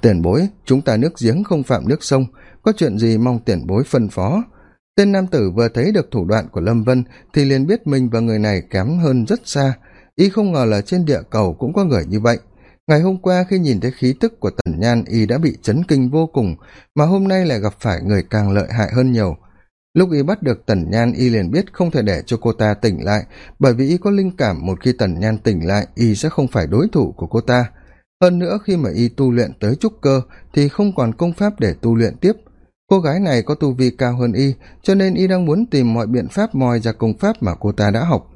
Tiền bối, chúng ta nước giếng không phạm nước sông, có chuyện gì mong tiền bối phân phó? Tên nam tử vừa thấy được thủ đoạn của lâm vân thì liền biết mình và người này kém hơn rất xa. Y không ngờ là trên địa cầu cũng có người như vậy ngày hôm qua khi nhìn thấy khí tức của tần nhan, y đã bị chấn kinh vô cùng, mà hôm nay lại gặp phải người càng lợi hại hơn nhiều. Lúc y bắt được tần nhan, y liền biết không thể để cho cô ta tỉnh lại, bởi vì y có linh cảm một khi tần nhan tỉnh lại, y sẽ không phải đối thủ của cô ta. Hơn nữa, khi mà y tu luyện tới trúc cơ, thì không còn công pháp để tu luyện tiếp. Cô gái này có tu vi cao hơn y, cho nên y đang muốn tìm mọi biện pháp moi ra công pháp mà cô ta đã học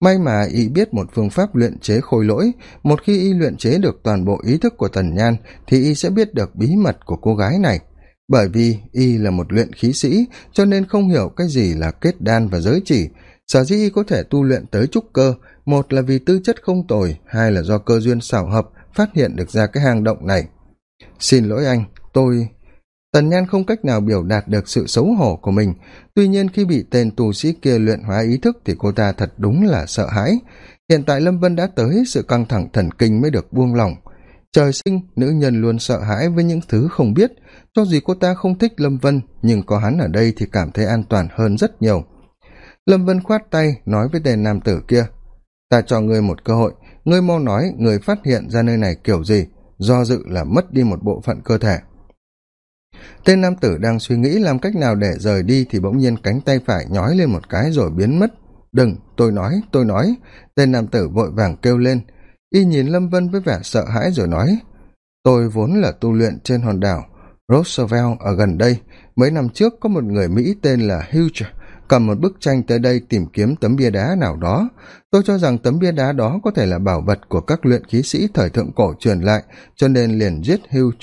may mà y biết một phương pháp luyện chế khôi lỗi, một khi y luyện chế được toàn bộ ý thức của tần nhan, thì y sẽ biết được bí mật của cô gái này. Bởi vì y là một luyện khí sĩ, cho nên không hiểu cái gì là kết đan và giới chỉ. Sở dĩ y có thể tu luyện tới trúc cơ, một là vì tư chất không tồi, hai là do cơ duyên xảo hợp phát hiện được ra cái hang động này. Xin lỗi anh, tôi tần nhan không cách nào biểu đạt được sự xấu hổ của mình. Tuy nhiên khi bị tên tù sĩ kia luyện hóa ý thức thì cô ta thật đúng là sợ hãi. Hiện tại lâm vân đã tới, sự căng thẳng thần kinh mới được buông lỏng. Trời sinh, nữ nhân luôn sợ hãi với những thứ không biết. Cho dù cô ta không thích lâm vân, nhưng có hắn ở đây thì cảm thấy an toàn hơn rất nhiều. Lâm vân khoát tay, nói với tên nam tử kia, ta cho ngươi một cơ hội. Ngươi mau nói người phát hiện ra nơi này kiểu gì. Do dự là mất đi một bộ phận cơ thể tên nam tử đang suy nghĩ làm cách nào để rời đi thì bỗng nhiên cánh tay phải nhói lên một cái rồi biến mất. Đừng, tôi nói tôi nói. Tên nam tử vội vàng kêu lên. Y nhìn lâm vân với vẻ sợ hãi rồi nói, tôi vốn là tu luyện trên hòn đảo roosevelt ở gần đây. Mấy năm trước có một người mỹ tên là hugh cầm một bức tranh tới đây tìm kiếm tấm bia đá nào đó. Tôi cho rằng tấm bia đá đó có thể là bảo vật của các luyện khí sĩ thời thượng cổ truyền lại, cho nên liền giết hugh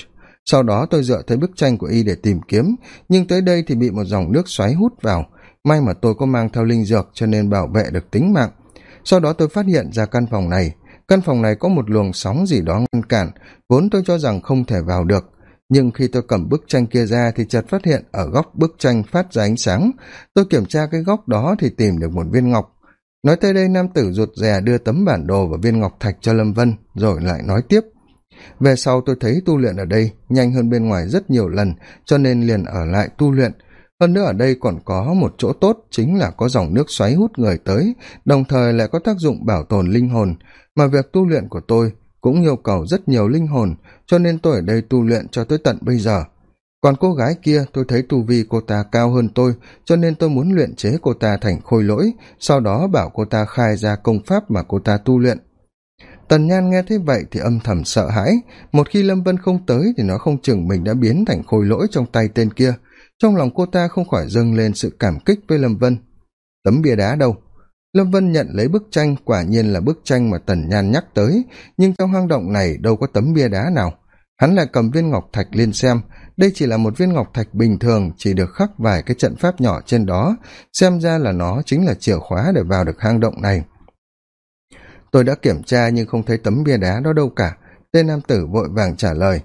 sau đó tôi dựa tới bức tranh của y để tìm kiếm, nhưng tới đây thì bị một dòng nước xoáy hút vào. May mà tôi có mang theo linh dược cho nên bảo vệ được tính mạng. Sau đó tôi phát hiện ra căn phòng này. Căn phòng này có một luồng sóng gì đó ngăn cản, vốn tôi cho rằng không thể vào được. Nhưng khi tôi cầm bức tranh kia ra thì chợt phát hiện ở góc bức tranh phát ra ánh sáng. Tôi kiểm tra cái góc đó thì tìm được một viên ngọc. Nói tới đây nam tử rụt rè đưa tấm bản đồ và viên ngọc thạch cho lâm vân, rồi lại nói tiếp về sau tôi thấy tu luyện ở đây nhanh hơn bên ngoài rất nhiều lần, cho nên liền ở lại tu luyện. Hơn nữa ở đây còn có một chỗ tốt, chính là có dòng nước xoáy hút người tới, đồng thời lại có tác dụng bảo tồn linh hồn. Mà việc tu luyện của tôi cũng yêu cầu rất nhiều linh hồn, cho nên tôi ở đây tu luyện cho tới tận bây giờ. Còn cô gái kia, tôi thấy tu vi cô ta cao hơn tôi, cho nên tôi muốn luyện chế cô ta thành khôi lỗi, sau đó bảo cô ta khai ra công pháp mà cô ta tu luyện tần nhan nghe thấy vậy thì âm thầm sợ hãi. Một khi lâm vân không tới thì nó không chừng mình đã biến thành khôi lỗi trong tay tên kia. Trong lòng cô ta không khỏi dâng lên sự cảm kích với lâm vân. Tấm bia đá đâu? Lâm vân nhận lấy bức tranh, quả nhiên là bức tranh mà tần nhan nhắc tới. Nhưng trong hang động này đâu có tấm bia đá nào. Hắn lại cầm viên ngọc thạch lên xem. Đây chỉ là một viên ngọc thạch bình thường, chỉ được khắc vài cái trận pháp nhỏ trên đó. Xem ra là nó chính là chìa khóa để vào được hang động này tôi đã kiểm tra nhưng không thấy tấm bia đá đó đâu cả. Tên nam tử vội vàng trả lời.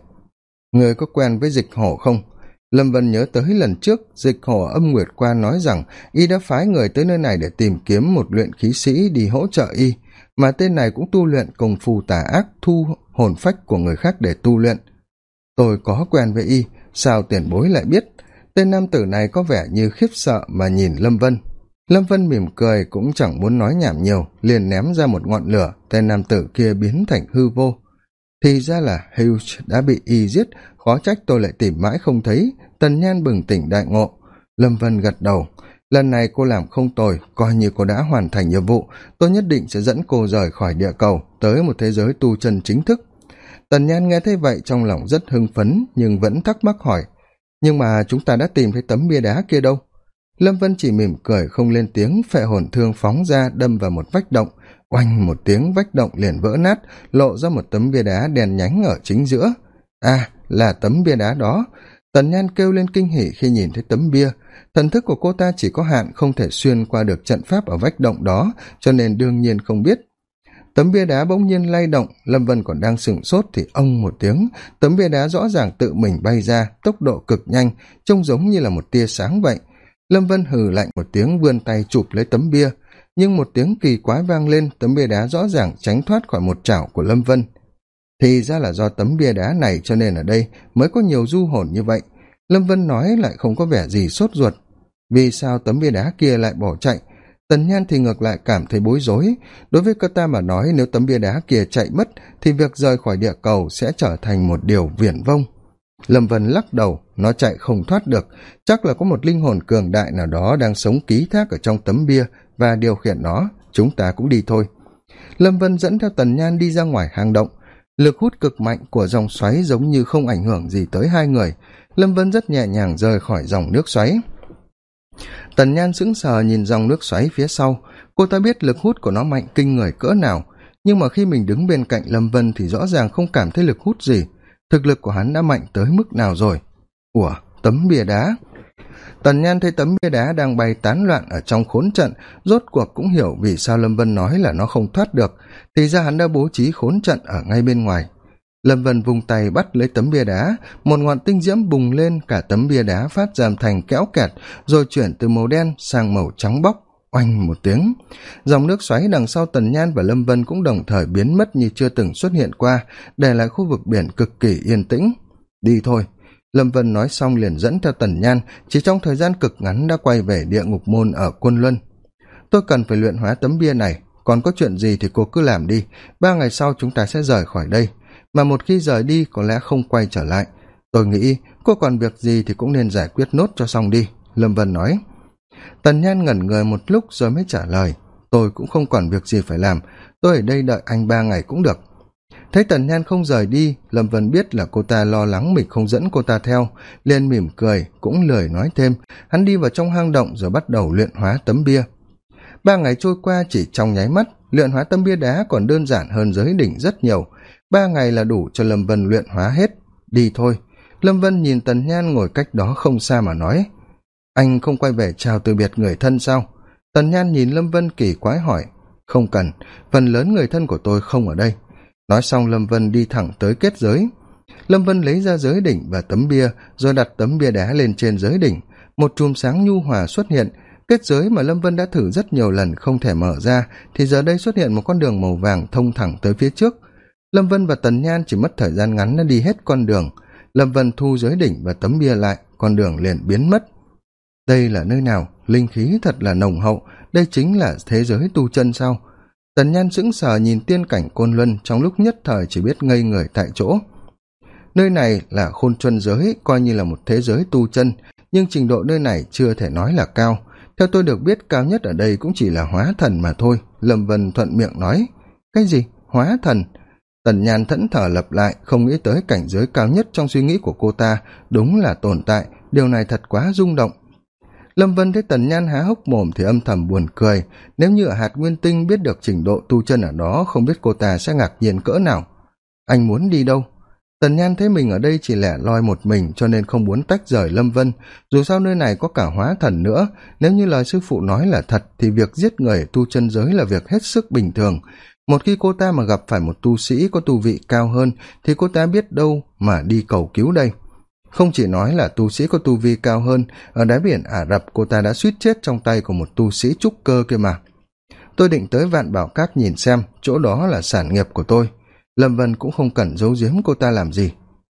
Người có quen với dịch hổ không? Lâm vân nhớ tới lần trước, dịch hổ âm nguyệt qua nói rằng y đã phái người tới nơi này để tìm kiếm một luyện khí sĩ đi hỗ trợ y, mà tên này cũng tu luyện công phu tà ác thu hồn phách của người khác để tu luyện. Tôi có quen với y, sao tiền bối lại biết? Tên nam tử này có vẻ như khiếp sợ mà nhìn lâm vân lâm vân mỉm cười cũng chẳng muốn nói nhảm nhiều, liền ném ra một ngọn lửa, tên nam tử kia biến thành hư vô. Thì ra là huge đã bị y giết, khó trách tôi lại tìm mãi không thấy. Tần nhan bừng tỉnh đại ngộ. Lâm vân gật đầu. Lần này cô làm không tồi, coi như cô đã hoàn thành nhiệm vụ, tôi nhất định sẽ dẫn cô rời khỏi địa cầu, tới một thế giới tu chân chính thức. Tần nhan nghe thấy vậy trong lòng rất hưng phấn, nhưng vẫn thắc mắc hỏi, nhưng mà chúng ta đã tìm thấy tấm bia đá kia đâu? Lâm vân chỉ mỉm cười không lên tiếng, phệ hồn thương phóng ra, đâm vào một vách động. Oanh, một tiếng vách động liền vỡ nát, lộ ra một tấm bia đá đèn nhánh ở chính giữa. À là tấm bia đá đó. Tần nhan kêu lên kinh hỉ khi nhìn thấy tấm bia. Thần thức của cô ta chỉ có hạn không thể xuyên qua được trận pháp ở vách động đó, cho nên đương nhiên không biết. Tấm bia đá bỗng nhiên lay động, lâm vân còn đang sửng sốt thì ông một tiếng. Tấm bia đá rõ ràng tự mình bay ra, tốc độ cực nhanh, trông giống như là một tia sáng vậy lâm vân hừ lạnh một tiếng vươn tay chụp lấy tấm bia, nhưng một tiếng kỳ quái vang lên, tấm bia đá rõ ràng tránh thoát khỏi một chảo của lâm vân. Thì ra là do tấm bia đá này cho nên ở đây mới có nhiều du hồn như vậy. Lâm vân nói lại không có vẻ gì sốt ruột. Vì sao tấm bia đá kia lại bỏ chạy? Tần nhan thì ngược lại cảm thấy bối rối. Đối với cơ ta mà nói, nếu tấm bia đá kia chạy mất, thì việc rời khỏi địa cầu sẽ trở thành một điều viển vông lâm vân lắc đầu, nó chạy không thoát được. Chắc là có một linh hồn cường đại nào đó đang sống ký thác ở trong tấm bia và điều khiển nó. Chúng ta cũng đi thôi. Lâm vân dẫn theo tần nhan đi ra ngoài hang động. Lực hút cực mạnh của dòng xoáy giống như không ảnh hưởng gì tới hai người. Lâm vân rất nhẹ nhàng rời khỏi dòng nước xoáy. Tần nhan sững sờ nhìn dòng nước xoáy phía sau. Cô ta biết lực hút của nó mạnh kinh người cỡ nào. Nhưng mà khi mình đứng bên cạnh lâm vân thì rõ ràng không cảm thấy lực hút gì thực lực của hắn đã mạnh tới mức nào rồi? Ủa, tấm bia đá. Tần nhan thấy tấm bia đá đang bay tán loạn ở trong khốn trận, rốt cuộc cũng hiểu vì sao lâm vân nói là nó không thoát được, thì ra hắn đã bố trí khốn trận ở ngay bên ngoài. Lâm vân vung tay bắt lấy tấm bia đá, một ngọn tinh diễm bùng lên, cả tấm bia đá phát giảm thành kéo kẹt, rồi chuyển từ màu đen sang màu trắng bóc oanh một tiếng. Dòng nước xoáy đằng sau tần nhan và lâm vân cũng đồng thời biến mất như chưa từng xuất hiện qua, để lại khu vực biển cực kỳ yên tĩnh. Đi thôi. Lâm vân nói xong liền dẫn theo tần nhan, chỉ trong thời gian cực ngắn đã quay về địa ngục môn ở quân luân. Tôi cần phải luyện hóa tấm bia này, còn có chuyện gì thì cô cứ làm đi, ba ngày sau chúng ta sẽ rời khỏi đây. Mà một khi rời đi, có lẽ không quay trở lại. Tôi nghĩ cô còn việc gì thì cũng nên giải quyết nốt cho xong đi, lâm vân nói tần nhan ngẩn người một lúc rồi mới trả lời, tôi cũng không còn việc gì phải làm, tôi ở đây đợi anh ba ngày cũng được. Thấy tần nhan không rời đi, lâm vân biết là cô ta lo lắng mình không dẫn cô ta theo, liền mỉm cười, cũng lười nói thêm, hắn đi vào trong hang động rồi bắt đầu luyện hóa tấm bia. Ba ngày trôi qua chỉ trong nháy mắt, luyện hóa tấm bia đá còn đơn giản hơn giới đỉnh rất nhiều. Ba ngày là đủ cho lâm vân luyện hóa hết. Đi thôi. Lâm vân nhìn tần nhan ngồi cách đó không xa mà nói anh không quay về chào từ biệt người thân sao? Tần nhan nhìn lâm vân kỳ quái hỏi. Không cần, phần lớn người thân của tôi không ở đây. Nói xong lâm vân đi thẳng tới kết giới. Lâm vân lấy ra giới đỉnh và tấm bia, rồi đặt tấm bia đá lên trên giới đỉnh. Một chùm sáng nhu hòa xuất hiện. Kết giới mà lâm vân đã thử rất nhiều lần không thể mở ra, thì giờ đây xuất hiện một con đường màu vàng thông thẳng tới phía trước. Lâm vân và tần nhan chỉ mất thời gian ngắn đã đi hết con đường. Lâm vân thu giới đỉnh và tấm bia lại, con đường liền biến mất đây là nơi nào? Linh khí thật là nồng hậu. Đây chính là thế giới tu chân sao? Tần nhan sững sờ nhìn tiên cảnh côn luân, trong lúc nhất thời chỉ biết ngây người tại chỗ. Nơi này là khôn chuân giới, coi như là một thế giới tu chân, nhưng trình độ nơi này chưa thể nói là cao. Theo tôi được biết, cao nhất ở đây cũng chỉ là hóa thần mà thôi. Lâm vân thuận miệng nói. Cái gì? Hóa thần? Tần nhan thẫn thờ lập lại, không nghĩ tới cảnh giới cao nhất trong suy nghĩ của cô ta. Đúng là tồn tại. Điều này thật quá rung động lâm vân thấy tần nhan há hốc mồm thì âm thầm buồn cười. Nếu như ở hạt nguyên tinh biết được trình độ tu chân ở đó, không biết cô ta sẽ ngạc nhiên cỡ nào. Anh muốn đi đâu? Tần nhan thấy mình ở đây chỉ lẻ loi một mình, cho nên không muốn tách rời lâm vân. Dù sao nơi này có cả hóa thần nữa. Nếu như lời sư phụ nói là thật, thì việc giết người tu chân giới là việc hết sức bình thường. Một khi cô ta mà gặp phải một tu sĩ có tu vị cao hơn, thì cô ta biết đâu mà đi cầu cứu đây không chỉ nói là tu sĩ có tu vi cao hơn, ở đáy biển ả rập cô ta đã suýt chết trong tay của một tu sĩ trúc cơ kia mà. Tôi định tới vạn bảo cát nhìn xem, chỗ đó là sản nghiệp của tôi. Lâm vân cũng không cần giấu giếm cô ta làm gì.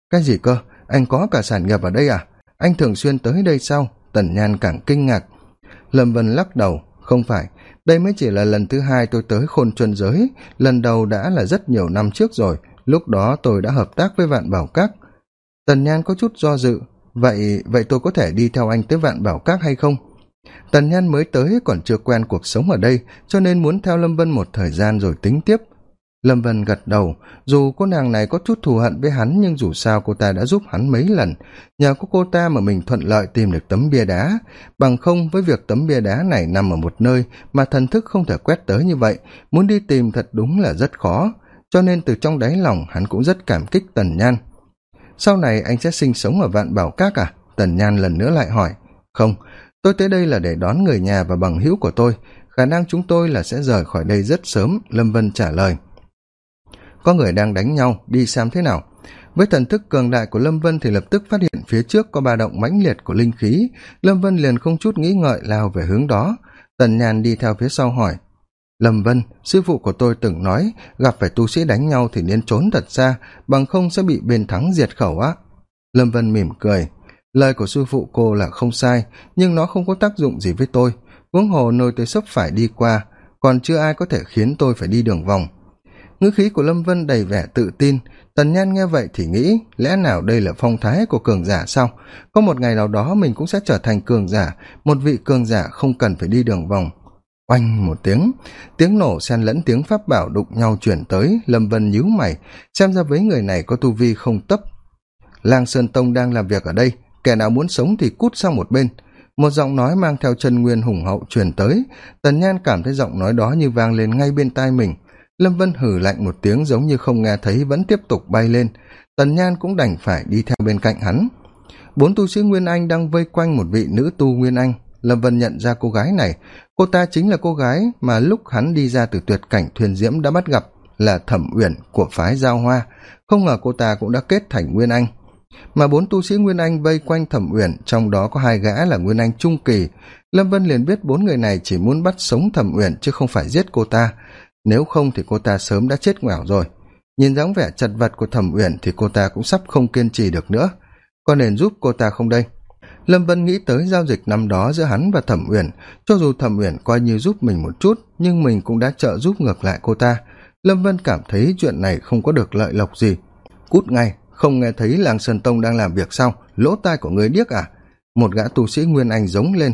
Cái gì cơ? Anh có cả sản nghiệp ở đây à? Anh thường xuyên tới đây sao? Tần nhan càng kinh ngạc. Lâm vân lắc đầu, không phải. Đây mới chỉ là lần thứ hai tôi tới khôn chuân giới. Lần đầu đã là rất nhiều năm trước rồi. Lúc đó tôi đã hợp tác với vạn bảo các tần nhan có chút do dự. Vậy vậy tôi có thể đi theo anh tới vạn bảo các hay không? Tần nhan mới tới còn chưa quen cuộc sống ở đây, cho nên muốn theo lâm vân một thời gian rồi tính tiếp. Lâm vân gật đầu, dù cô nàng này có chút thù hận với hắn, nhưng dù sao cô ta đã giúp hắn mấy lần. Nhờ có cô ta mà mình thuận lợi tìm được tấm bia đá. Bằng không, với việc tấm bia đá này nằm ở một nơi mà thần thức không thể quét tới như vậy, muốn đi tìm thật đúng là rất khó. Cho nên từ trong đáy lòng hắn cũng rất cảm kích tần nhan sau này anh sẽ sinh sống ở vạn bảo các à? Tần nhan lần nữa lại hỏi. Không, tôi tới đây là để đón người nhà và bằng hữu của tôi. Khả năng chúng tôi là sẽ rời khỏi đây rất sớm, lâm vân trả lời. Có người đang đánh nhau, đi xem thế nào. Với thần thức cường đại của lâm vân thì lập tức phát hiện phía trước có ba động mãnh liệt của linh khí. Lâm vân liền không chút nghĩ ngợi lao về hướng đó. Tần nhàn đi theo phía sau hỏi lâm vân, sư phụ của tôi từng nói, gặp phải tu sĩ đánh nhau thì nên trốn thật xa, bằng không sẽ bị bên thắng diệt khẩu á. Lâm vân mỉm cười. Lời của sư phụ cô là không sai, nhưng nó không có tác dụng gì với tôi. Huống hồ nơi tôi sắp phải đi qua, còn chưa ai có thể khiến tôi phải đi đường vòng. Ngữ khí của lâm vân đầy vẻ tự tin. Tần nhan nghe vậy thì nghĩ, lẽ nào đây là phong thái của cường giả sao? Có một ngày nào đó mình cũng sẽ trở thành cường giả, một vị cường giả không cần phải đi đường vòng oanh một tiếng tiếng nổ xen lẫn tiếng pháp bảo đụng nhau chuyển tới, lâm vân nhíu mày, xem ra với người này có tu vi không tấp. Lang sơn tông đang làm việc ở đây, kẻ nào muốn sống thì cút sang một bên. Một giọng nói mang theo chân nguyên hùng hậu truyền tới, tần nhan cảm thấy giọng nói đó như vang lên ngay bên tai mình. Lâm vân hử lạnh một tiếng giống như không nghe thấy vẫn tiếp tục bay lên. Tần nhan cũng đành phải đi theo bên cạnh hắn. Bốn tu sĩ nguyên anh đang vây quanh một vị nữ tu nguyên anh. Lâm vân nhận ra cô gái này cô ta chính là cô gái mà lúc hắn đi ra từ tuyệt cảnh thuyền diễm đã bắt gặp, là thẩm uyển của phái giao hoa. Không ngờ cô ta cũng đã kết thành nguyên anh. Mà bốn tu sĩ nguyên anh vây quanh thẩm uyển, trong đó có hai gã là nguyên anh trung kỳ. Lâm vân liền biết bốn người này chỉ muốn bắt sống thẩm uyển chứ không phải giết cô ta. Nếu không thì cô ta sớm đã chết ngoẻo rồi. Nhìn dáng vẻ chật vật của thẩm uyển thì cô ta cũng sắp không kiên trì được nữa. Có nên giúp cô ta không đây? Lâm vân nghĩ tới giao dịch năm đó giữa hắn và thẩm uyển. Cho dù thẩm uyển coi như giúp mình một chút nhưng mình cũng đã trợ giúp ngược lại cô ta. Lâm vân cảm thấy chuyện này không có được lợi lộc gì. Cút ngay không nghe thấy làng sơn tông đang làm việc sao? Lỗ tai của người điếc à? Một gã tu sĩ nguyên anh giống lên.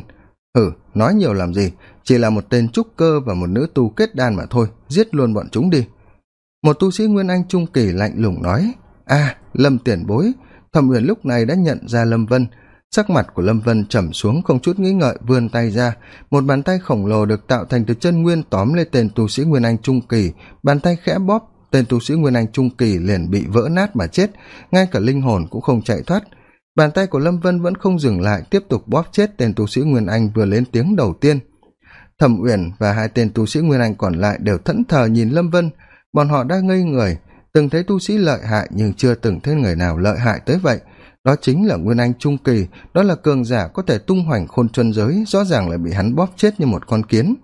Hử nói nhiều làm gì? Chỉ là một tên trúc cơ và một nữ tu kết đan mà thôi giết luôn bọn chúng đi. Một tu sĩ nguyên anh trung kỳ lạnh lùng nói a à, lâm tiền bối thẩm uyển lúc này đã nhận ra lâm vân sắc mặt của lâm vân trầm xuống, không chút nghĩ ngợi, vươn tay ra. Một bàn tay khổng lồ được tạo thành từ chân nguyên tóm lên tên tu sĩ nguyên anh trung kỳ. Bàn tay khẽ bóp, tên tu sĩ nguyên anh trung kỳ liền bị vỡ nát mà chết. Ngay cả linh hồn cũng không chạy thoát. Bàn tay của lâm vân vẫn không dừng lại, tiếp tục bóp chết tên tu sĩ nguyên anh vừa lên tiếng đầu tiên. Thẩm uyển và hai tên tu sĩ nguyên anh còn lại đều thẫn thờ nhìn lâm vân. Bọn họ đã ngây người. Từng thấy tu sĩ lợi hại nhưng chưa từng thấy người nào lợi hại tới vậy đó chính là nguyên anh trung kỳ, đó là cường giả có thể tung hoành khôn chân giới, rõ ràng là bị hắn bóp chết như một con kiến.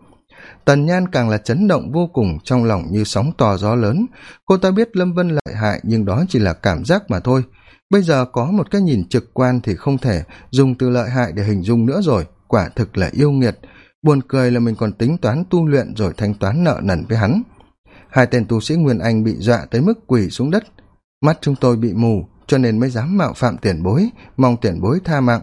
Tần nhan càng là chấn động vô cùng, trong lòng như sóng to gió lớn. Cô ta biết lâm vân lợi hại, nhưng đó chỉ là cảm giác mà thôi. Bây giờ có một cái nhìn trực quan thì không thể dùng từ lợi hại để hình dung nữa rồi, quả thực là yêu nghiệt. Buồn cười là mình còn tính toán tu luyện rồi thanh toán nợ nần với hắn. Hai tên tu sĩ nguyên anh bị dọa tới mức quỳ xuống đất. Mắt chúng tôi bị mù cho nên mới dám mạo phạm tiền bối, mong tiền bối tha mạng.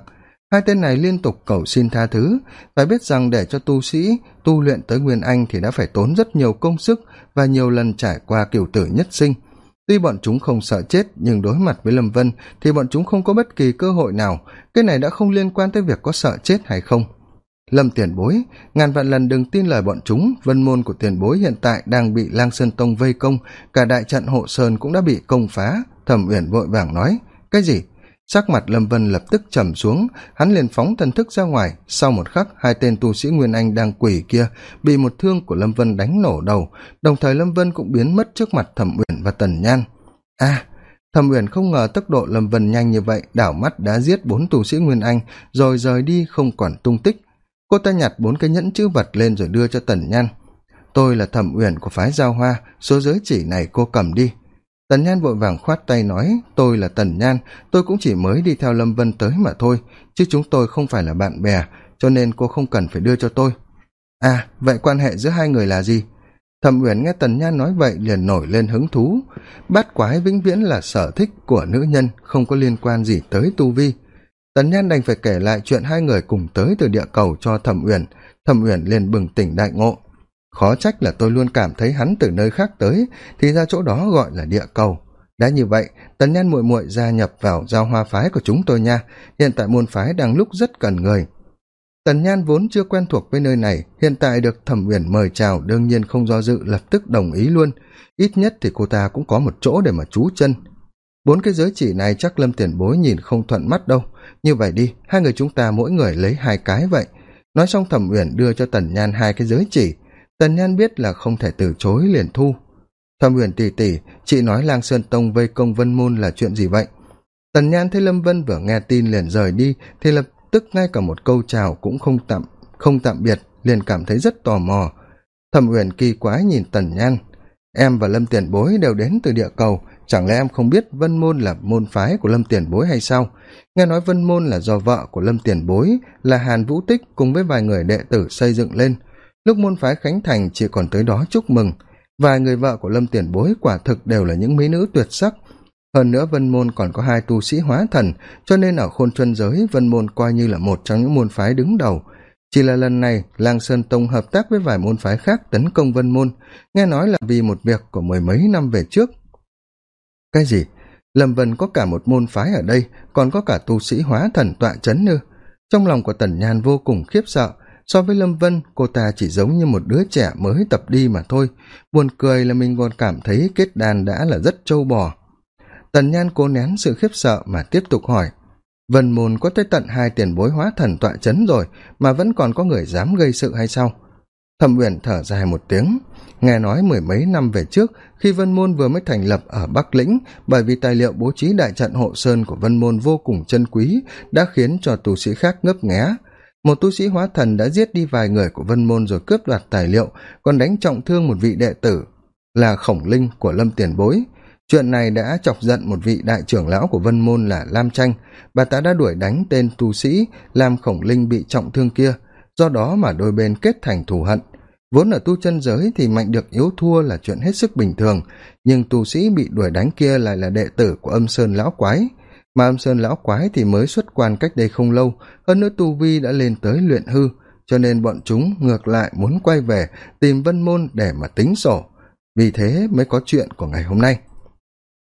Hai tên này liên tục cầu xin tha thứ. Phải biết rằng để cho tu sĩ tu luyện tới nguyên anh thì đã phải tốn rất nhiều công sức và nhiều lần trải qua kiểu tử nhất sinh. Tuy bọn chúng không sợ chết, nhưng đối mặt với lâm vân thì bọn chúng không có bất kỳ cơ hội nào. Cái này đã không liên quan tới việc có sợ chết hay không. Lâm tiền bối, ngàn vạn lần đừng tin lời bọn chúng. Vân môn của tiền bối hiện tại đang bị lang sơn tông vây công. Cả đại trận hộ sơn cũng đã bị công phá thẩm uyển vội vàng nói cái gì? Sắc mặt lâm vân lập tức trầm xuống hắn liền phóng thần thức ra ngoài. Sau một khắc hai tên tu sĩ nguyên anh đang quỳ kia bị một thương của lâm vân đánh nổ đầu. Đồng thời lâm vân cũng biến mất trước mặt thẩm uyển và tần nhan. A à, thẩm uyển không ngờ tốc độ lâm vân nhanh như vậy đảo mắt đã giết bốn tu sĩ nguyên anh rồi rời đi không còn tung tích. Cô ta nhặt bốn cái nhẫn chữ vật lên rồi đưa cho tần nhan. Tôi là thẩm uyển của phái giao hoa số giới chỉ này cô cầm đi tần nhan vội vàng khoát tay nói, tôi là tần nhan, tôi cũng chỉ mới đi theo lâm vân tới mà thôi, chứ chúng tôi không phải là bạn bè, cho nên cô không cần phải đưa cho tôi. À vậy quan hệ giữa hai người là gì? Thẩm uyển nghe tần nhan nói vậy liền nổi lên hứng thú. Bát quái vĩnh viễn là sở thích của nữ nhân, không có liên quan gì tới tu vi. Tần nhan đành phải kể lại chuyện hai người cùng tới từ địa cầu cho thẩm uyển. Thẩm uyển liền bừng tỉnh đại ngộ khó trách là tôi luôn cảm thấy hắn từ nơi khác tới, thì ra chỗ đó gọi là địa cầu. Đã như vậy, tần nhan muội muội gia nhập vào giao hoa phái của chúng tôi nha. Hiện tại môn phái đang lúc rất cần người. Tần nhan vốn chưa quen thuộc với nơi này, hiện tại được thẩm uyển mời chào đương nhiên không do dự, lập tức đồng ý luôn. Ít nhất thì cô ta cũng có một chỗ để mà trú chân. Bốn cái giới chỉ này chắc lâm tiền bối nhìn không thuận mắt đâu. Như vậy đi, hai người chúng ta mỗi người lấy hai cái vậy. Nói xong thẩm uyển đưa cho tần nhan hai cái giới chỉ tần nhan biết là không thể từ chối liền thu. Thẩm uyển tỉ tỉ, chị nói lang sơn tông vây công vân môn là chuyện gì vậy? Tần nhan thấy lâm vân vừa nghe tin liền rời đi, thì lập tức ngay cả một câu chào cũng không tạm không tạm biệt, liền cảm thấy rất tò mò. Thẩm uyển kỳ quái nhìn tần nhan. Em và lâm tiền bối đều đến từ địa cầu, chẳng lẽ em không biết vân môn là môn phái của lâm tiền bối hay sao? Nghe nói vân môn là do vợ của lâm tiền bối, là hàn vũ tích cùng với vài người đệ tử xây dựng lên lúc môn phái khánh thành chỉ còn tới đó chúc mừng. Vài người vợ của lâm tiền bối quả thực đều là những mỹ nữ tuyệt sắc. Hơn nữa vân môn còn có hai tu sĩ hóa thần, cho nên ở khôn chuân giới, vân môn coi như là một trong những môn phái đứng đầu. Chỉ là lần này, lang sơn tông hợp tác với vài môn phái khác tấn công vân môn. Nghe nói là vì một việc của mười mấy năm về trước. Cái gì? Lâm vân có cả một môn phái ở đây, còn có cả tu sĩ hóa thần tọa c h ấ n nữa. Trong lòng của tần nhan vô cùng khiếp sợ so với lâm vân, cô ta chỉ giống như một đứa trẻ mới tập đi mà thôi. Buồn cười là mình còn cảm thấy kết đàn đã là rất trâu bò. Tần nhan cố nén sự khiếp sợ mà tiếp tục hỏi, vân môn có tới tận hai tiền bối hóa thần tọa c h ấ n rồi mà vẫn còn có người dám gây sự hay sao? Thẩm uyển thở dài một tiếng, nghe nói mười mấy năm về trước, khi vân môn vừa mới thành lập ở bắc lĩnh, bởi vì tài liệu bố trí đại trận hộ sơn của vân môn vô cùng chân quý, đã khiến cho tù sĩ khác ngấp nghé một tu sĩ hóa thần đã giết đi vài người của vân môn rồi cướp đoạt tài liệu, còn đánh trọng thương một vị đệ tử là khổng linh của lâm tiền bối. Chuyện này đã chọc giận một vị đại trưởng lão của vân môn là lam tranh bà ta đã đuổi đánh tên tu sĩ làm khổng linh bị trọng thương kia, do đó mà đôi bên kết thành thù hận. Vốn ở tu chân giới thì mạnh được yếu thua là chuyện hết sức bình thường, nhưng tu sĩ bị đuổi đánh kia lại là đệ tử của âm sơn lão quái mà âm sơn lão quái thì mới xuất quan cách đây không lâu, hơn nữa tu vi đã lên tới luyện hư, cho nên bọn chúng ngược lại muốn quay về tìm vân môn để mà tính sổ. Vì thế mới có chuyện của ngày hôm nay.